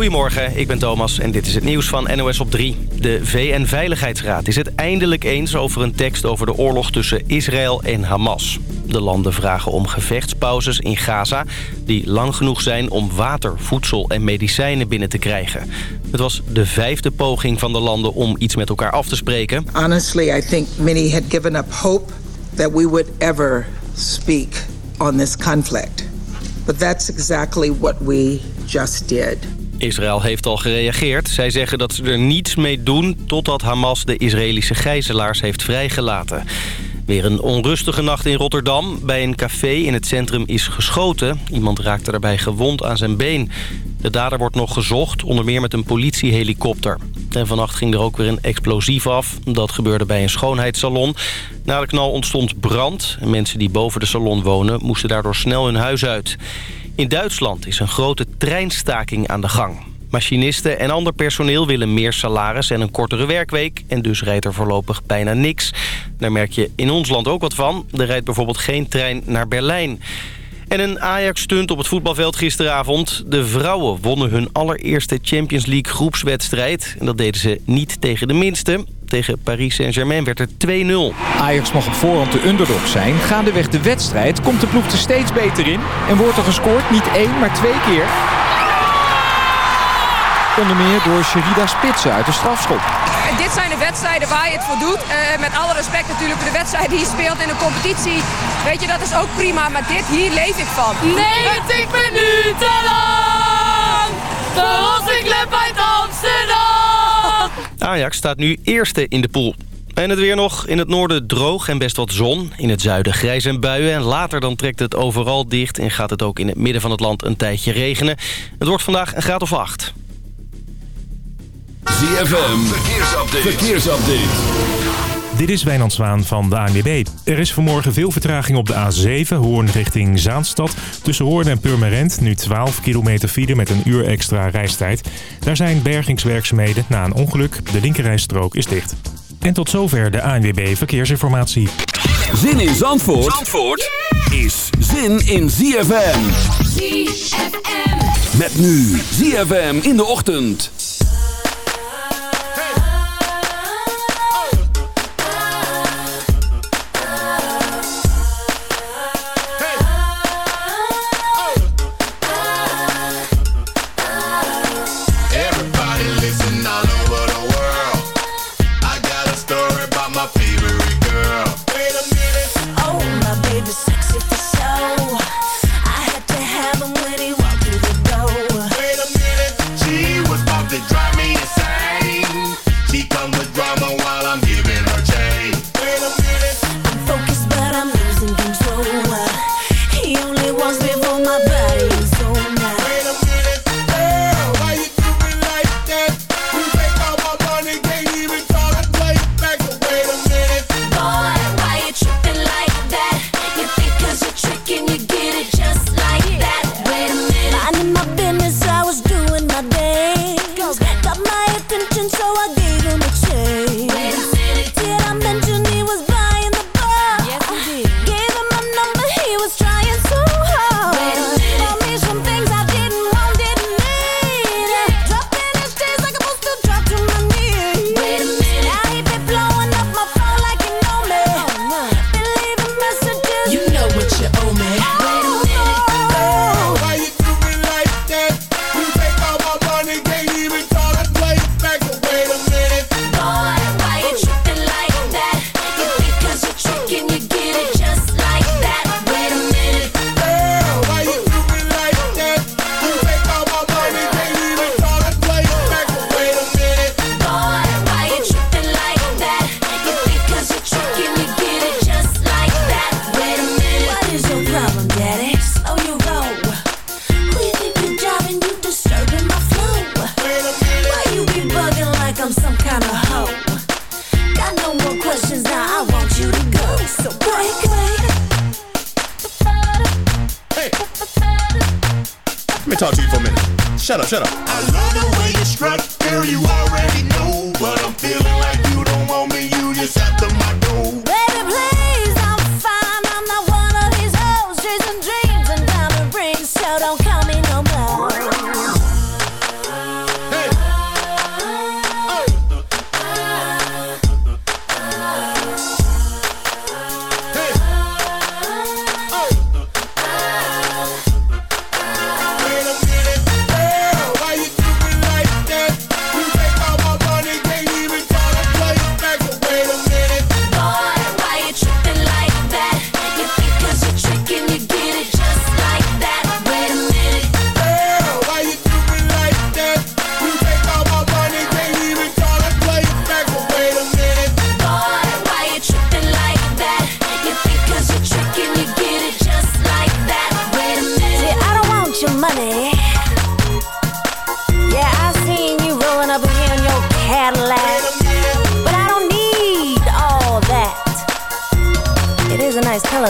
Goedemorgen, ik ben Thomas en dit is het nieuws van NOS op 3. De VN-veiligheidsraad is het eindelijk eens over een tekst over de oorlog tussen Israël en Hamas. De landen vragen om gevechtspauzes in Gaza... die lang genoeg zijn om water, voedsel en medicijnen binnen te krijgen. Het was de vijfde poging van de landen om iets met elkaar af te spreken. Honestly, I think many had given up hope that we would ever speak on this conflict. But that's exactly what we just did. Israël heeft al gereageerd. Zij zeggen dat ze er niets mee doen totdat Hamas de Israëlische gijzelaars heeft vrijgelaten. Weer een onrustige nacht in Rotterdam. Bij een café in het centrum is geschoten. Iemand raakte daarbij gewond aan zijn been. De dader wordt nog gezocht, onder meer met een politiehelikopter. En vannacht ging er ook weer een explosief af. Dat gebeurde bij een schoonheidssalon. Na de knal ontstond brand. Mensen die boven de salon wonen moesten daardoor snel hun huis uit. In Duitsland is een grote treinstaking aan de gang. Machinisten en ander personeel willen meer salaris en een kortere werkweek... en dus rijdt er voorlopig bijna niks. Daar merk je in ons land ook wat van. Er rijdt bijvoorbeeld geen trein naar Berlijn. En een Ajax-stunt op het voetbalveld gisteravond. De vrouwen wonnen hun allereerste Champions League groepswedstrijd. En dat deden ze niet tegen de minste. Tegen Paris Saint-Germain werd het 2-0. Ajax mag op voorhand de underdog zijn. Gaandeweg de wedstrijd komt de ploeg er steeds beter in. En wordt er gescoord niet één, maar twee keer. Onder meer door Sherida Spitsen uit de strafschop. Dit zijn de wedstrijden waar je het voor doet. Uh, met alle respect natuurlijk voor de wedstrijden die je speelt in de competitie. Weet je, dat is ook prima. Maar dit, hier leef ik van. 90 minuten lang. De Rosse Club uit Amsterdam. Ajax staat nu eerste in de pool. En het weer nog. In het noorden droog en best wat zon. In het zuiden grijs en buien. En later dan trekt het overal dicht. En gaat het ook in het midden van het land een tijdje regenen. Het wordt vandaag een graad of acht. ZFM, verkeersupdate. verkeersupdate. Dit is Wijnand Zwaan van de ANWB. Er is vanmorgen veel vertraging op de A7, Hoorn richting Zaanstad. Tussen Hoorn en Purmerend, nu 12 kilometer file met een uur extra reistijd. Daar zijn bergingswerkzaamheden na een ongeluk. De linkerrijstrook is dicht. En tot zover de ANWB Verkeersinformatie. Zin in Zandvoort, Zandvoort is zin in ZFM. ZFM. Met nu ZFM in de ochtend.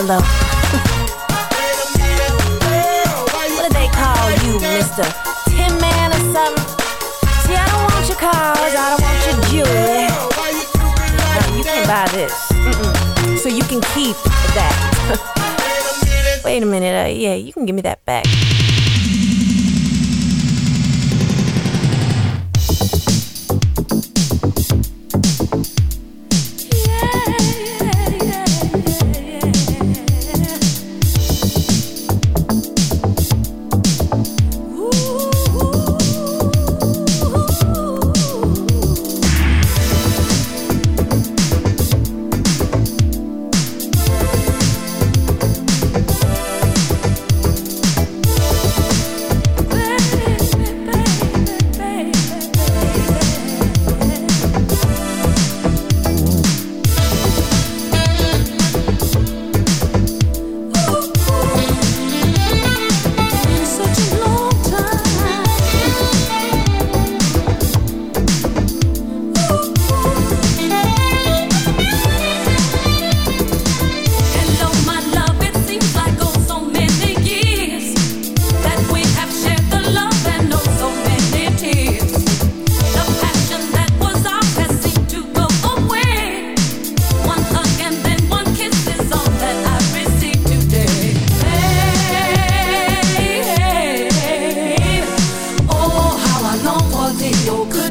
Though. what do they call you, Mr. Tin Man or something? See, I don't want your cars, I don't want your jewelry. No, you can buy this. Mm-mm. So you can keep that. Wait a minute, uh, yeah, you can give me that back. mediocre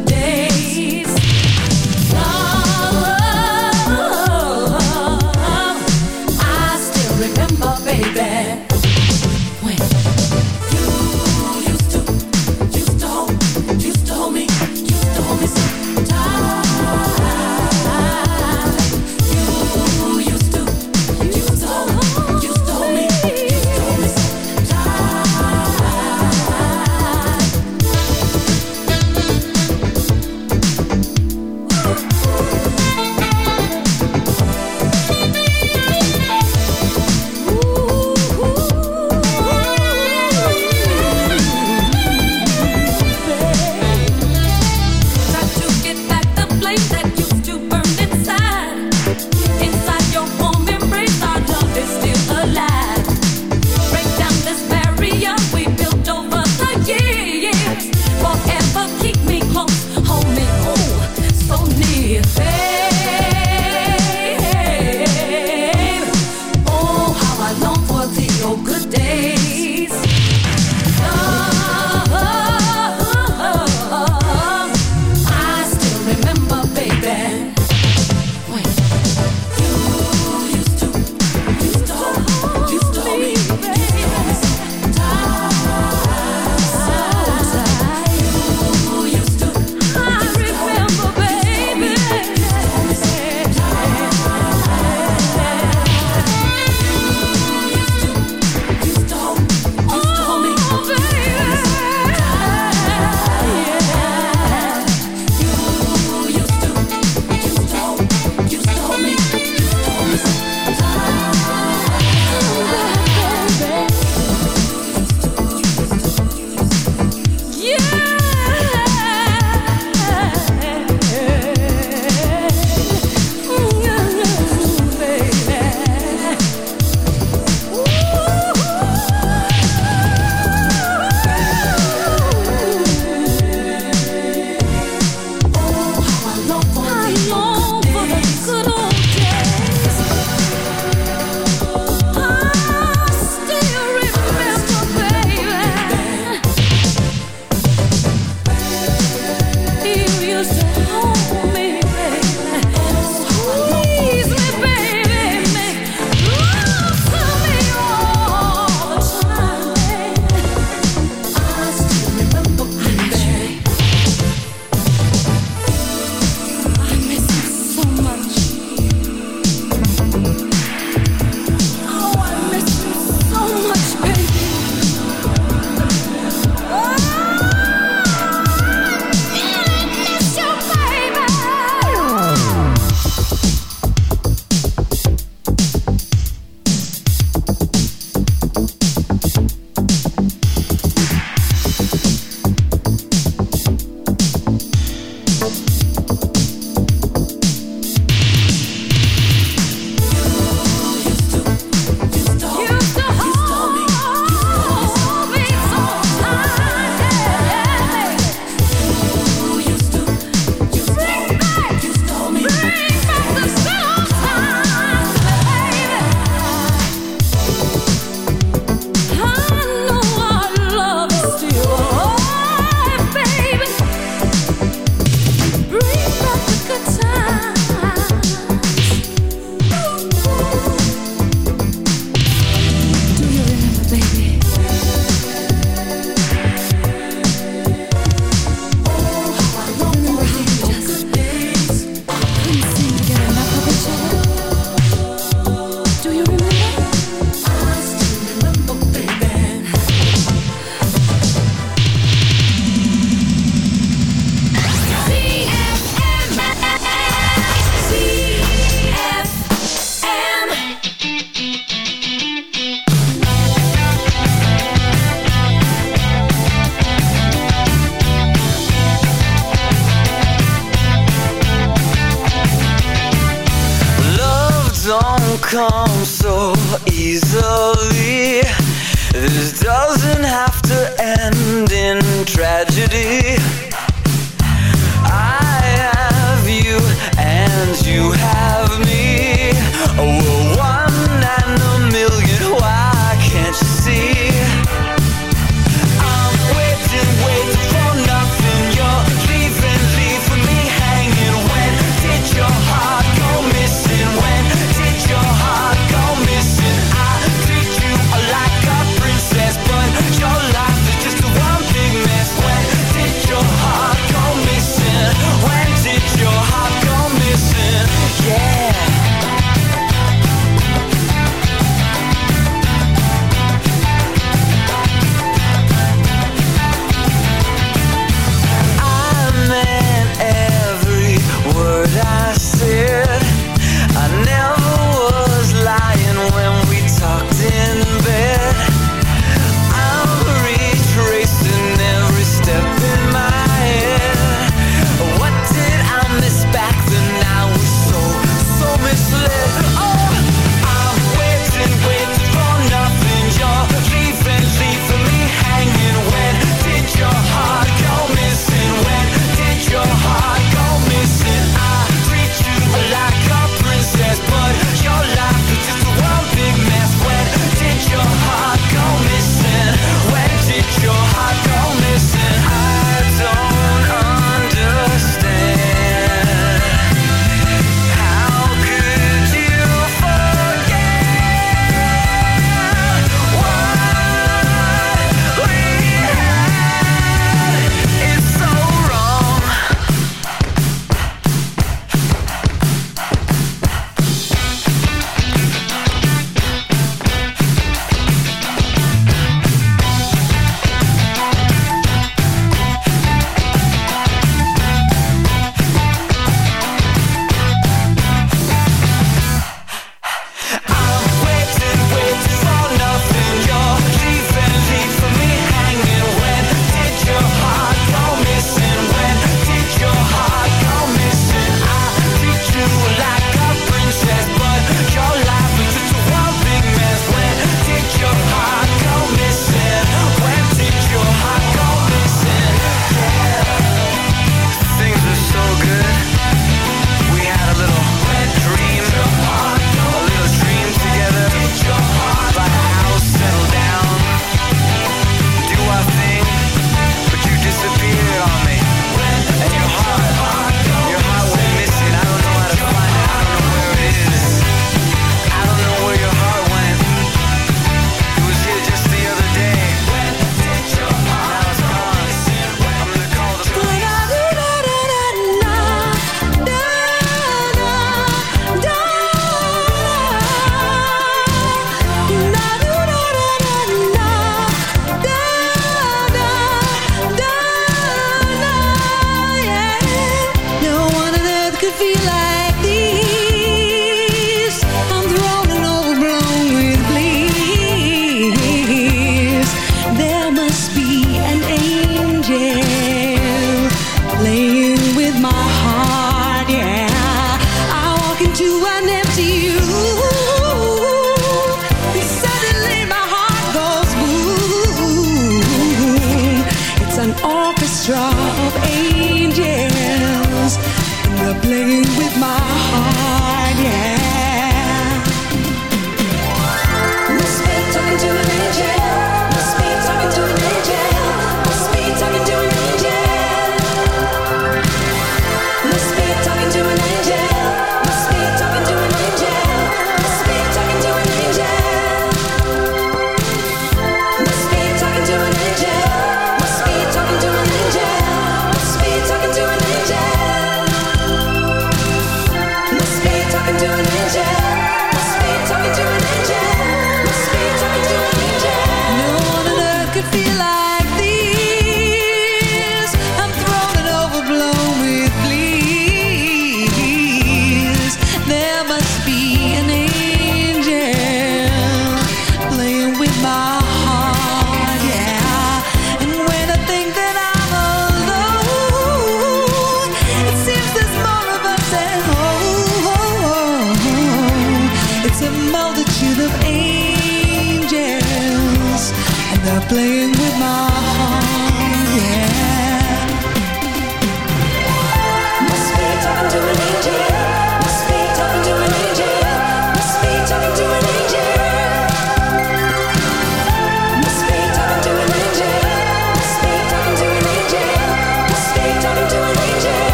playing with my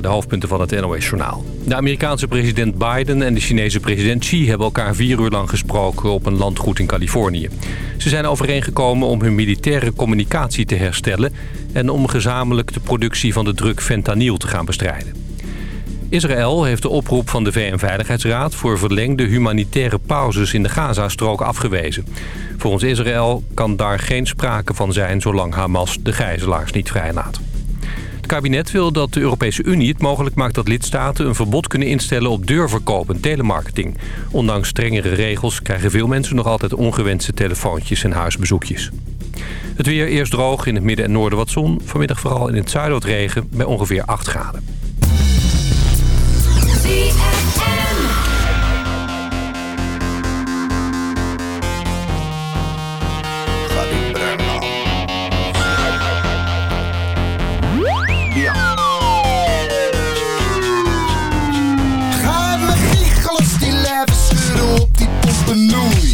De hoofdpunten van het NOS-journaal. De Amerikaanse president Biden en de Chinese president Xi... hebben elkaar vier uur lang gesproken op een landgoed in Californië. Ze zijn overeengekomen om hun militaire communicatie te herstellen... en om gezamenlijk de productie van de druk fentanyl te gaan bestrijden. Israël heeft de oproep van de VN-veiligheidsraad... voor verlengde humanitaire pauzes in de Gazastrook afgewezen. Volgens Israël kan daar geen sprake van zijn... zolang Hamas de gijzelaars niet vrijlaat. Het kabinet wil dat de Europese Unie het mogelijk maakt dat lidstaten een verbod kunnen instellen op deurverkoop en telemarketing. Ondanks strengere regels krijgen veel mensen nog altijd ongewenste telefoontjes en huisbezoekjes. Het weer eerst droog, in het midden en noorden wat zon. Vanmiddag vooral in het zuiden wat regen bij ongeveer 8 graden. the new.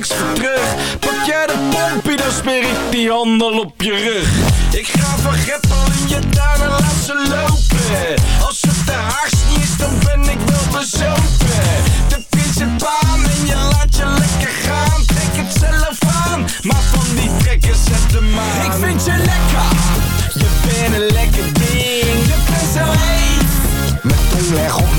Niks voor terug. Pak jij de pompie dan smeer ik die handel op je rug. Ik ga van Greppel in je tuin en laat ze lopen. Als het de haars niet is dan ben ik wel bezopen. De en baan en je laat je lekker gaan. Trek het zelf aan, maar van die trekken zet hem aan. Ik vind je lekker, je bent een lekker ding. Je bent zo heet, Mijn tong leg op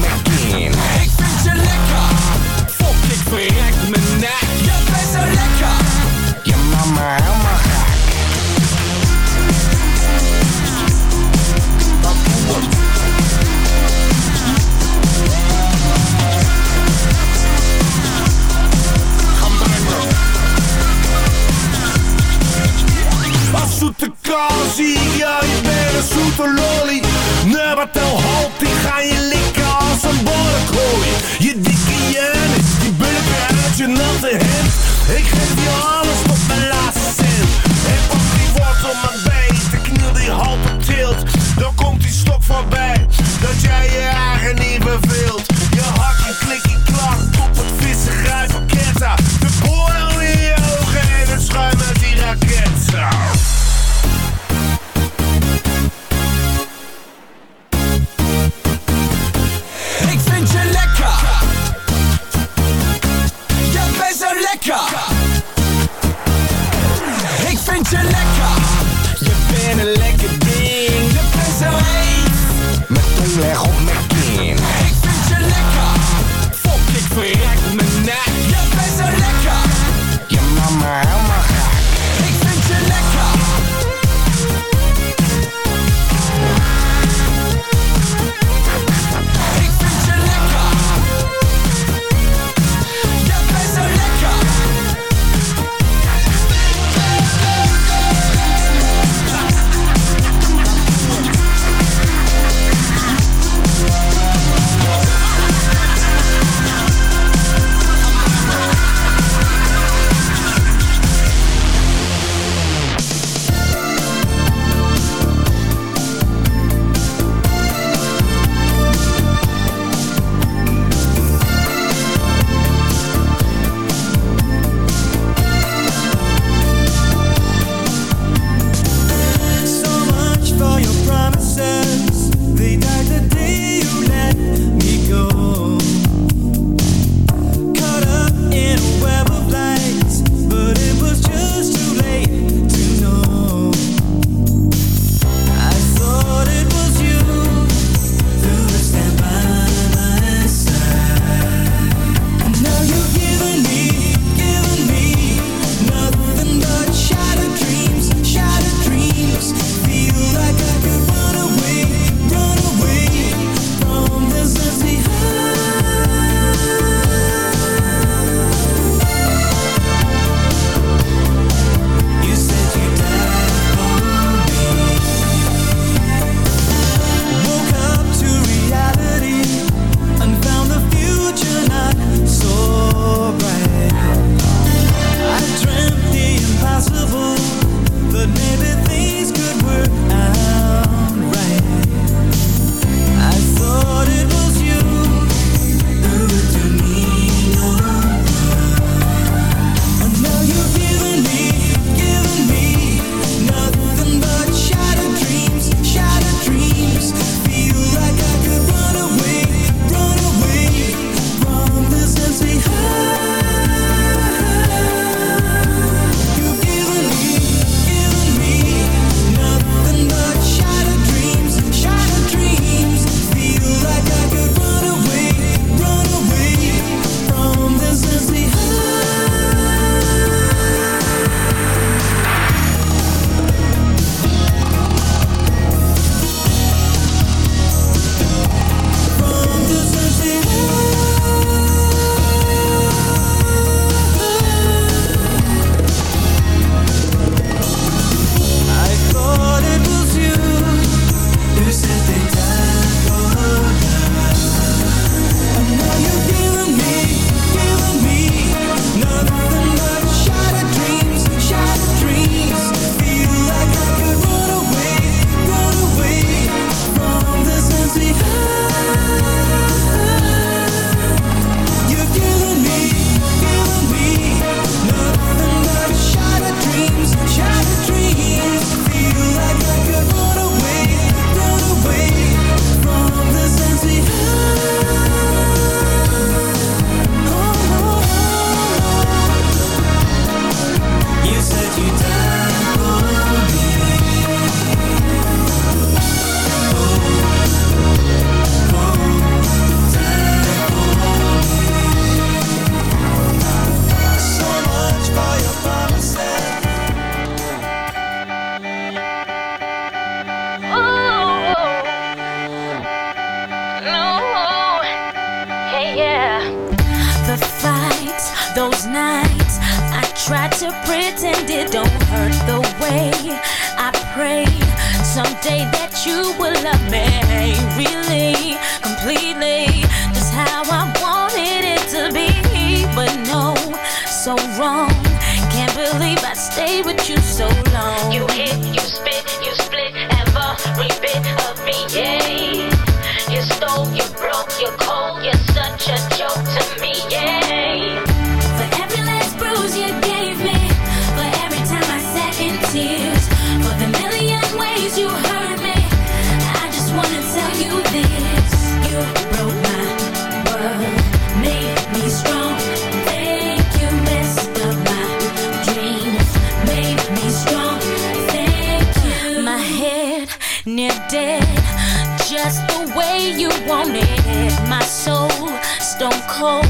stone cold.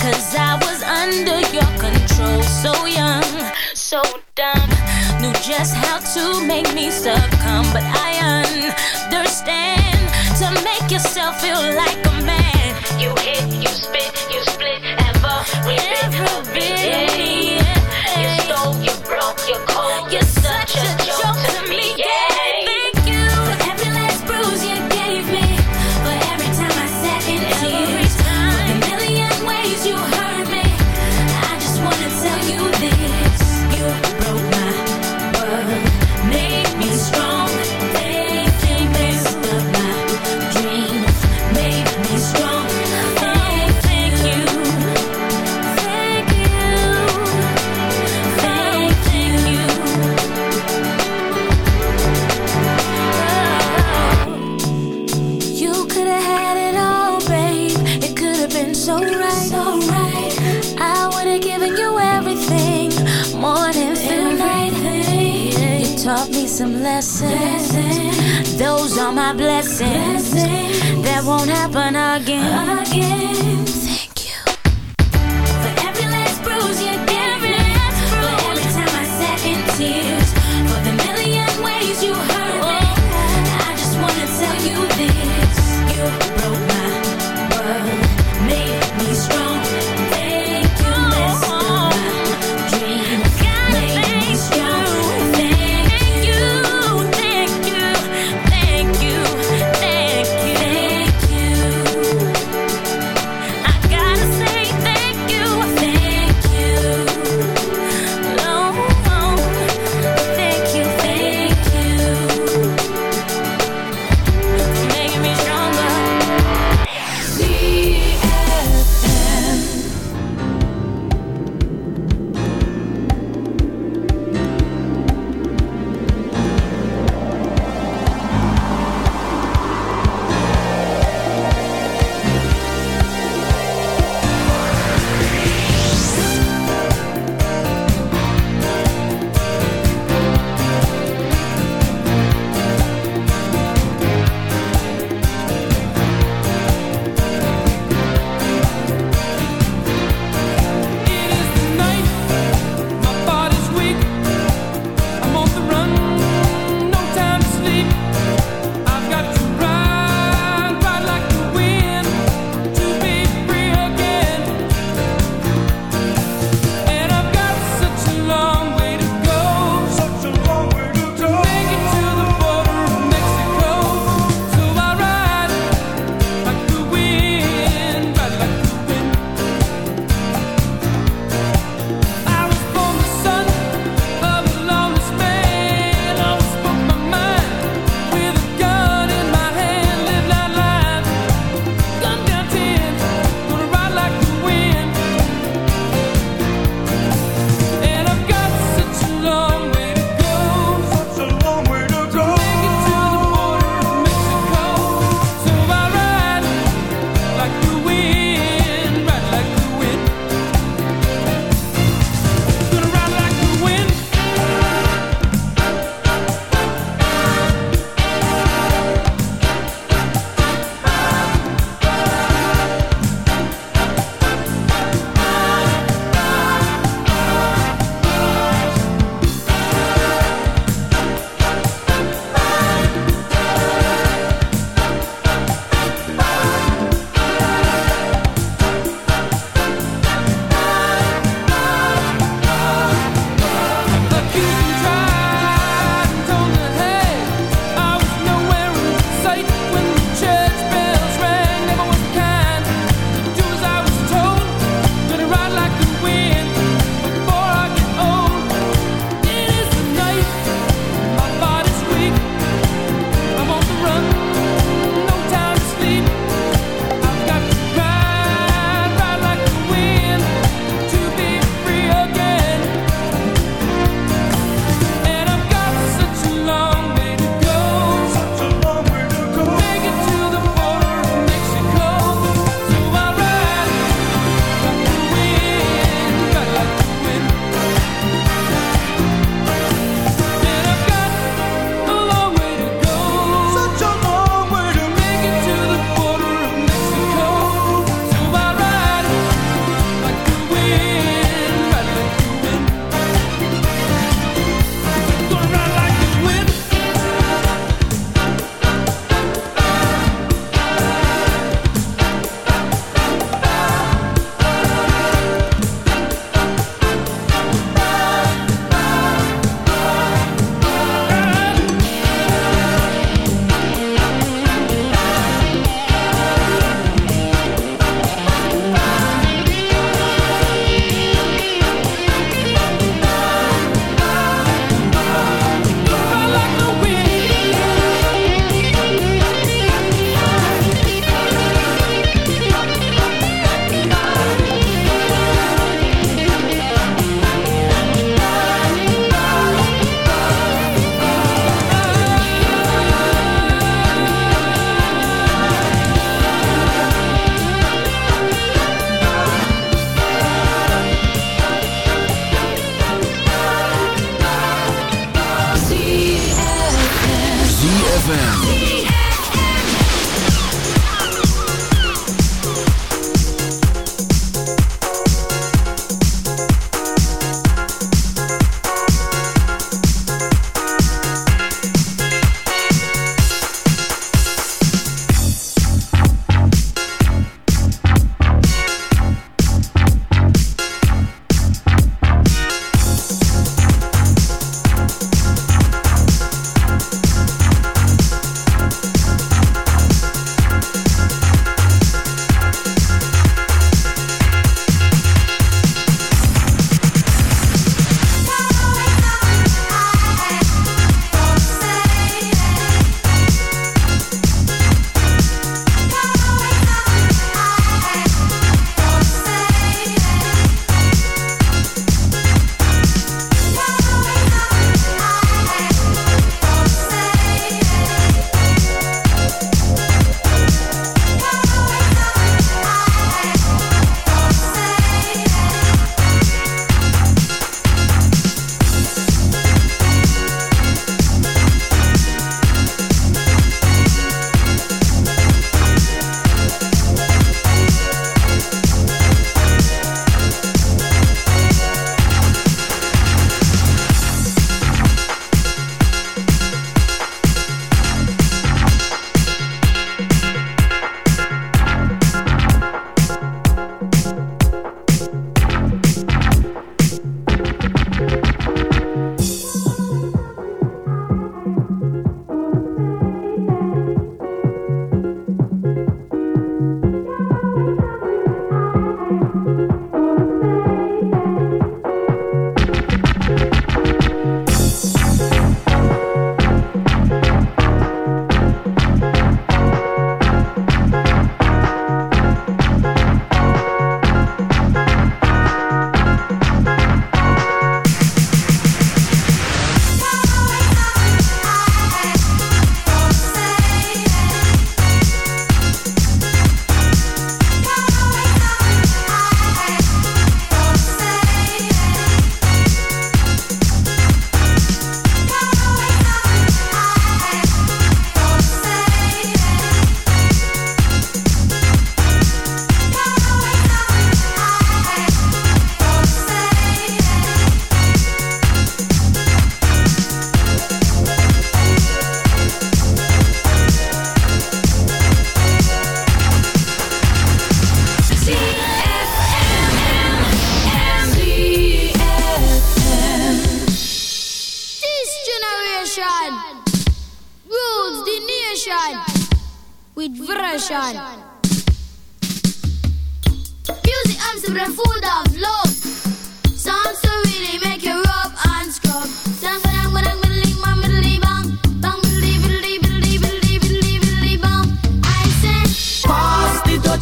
Cause I was under your control, so young, so dumb. Knew just how to make me succumb, but I understand to make yourself feel like a man. You hit, you spit, you split, ever, every bit. Yeah. You stole, you broke, you cold, you blessings. blessings. That won't happen again. again. Thank you. For every last bruise you For every time I sat in tears. For the million ways you hurt me. I just wanna tell you this. Music Museums are the food of love. Songs so really make you rub and scrub.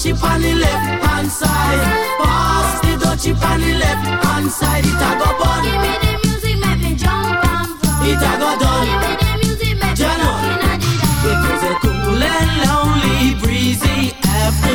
Chip on the left hand side, pass the dutchie on the left hand side.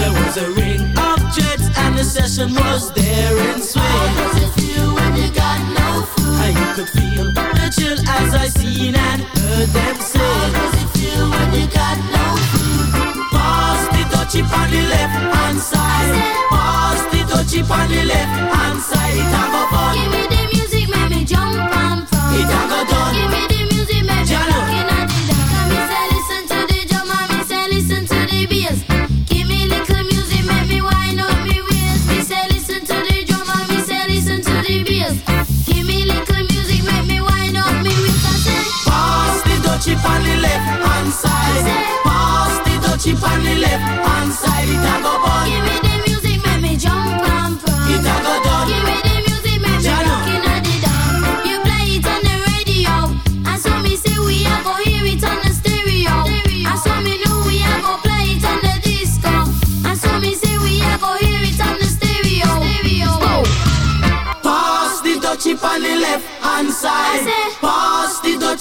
There was a ring of jets and the session was there in swing. How does it feel when you got no food? And you could feel the chill as I seen and heard them say. How does it feel when you got no food? Pass the dutchie on the left hand side. Pass the dutchie on the left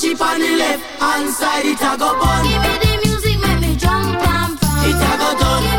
Dutchie on the left hand side. It a go bun. Give me the music, make me jump and from. It a go done.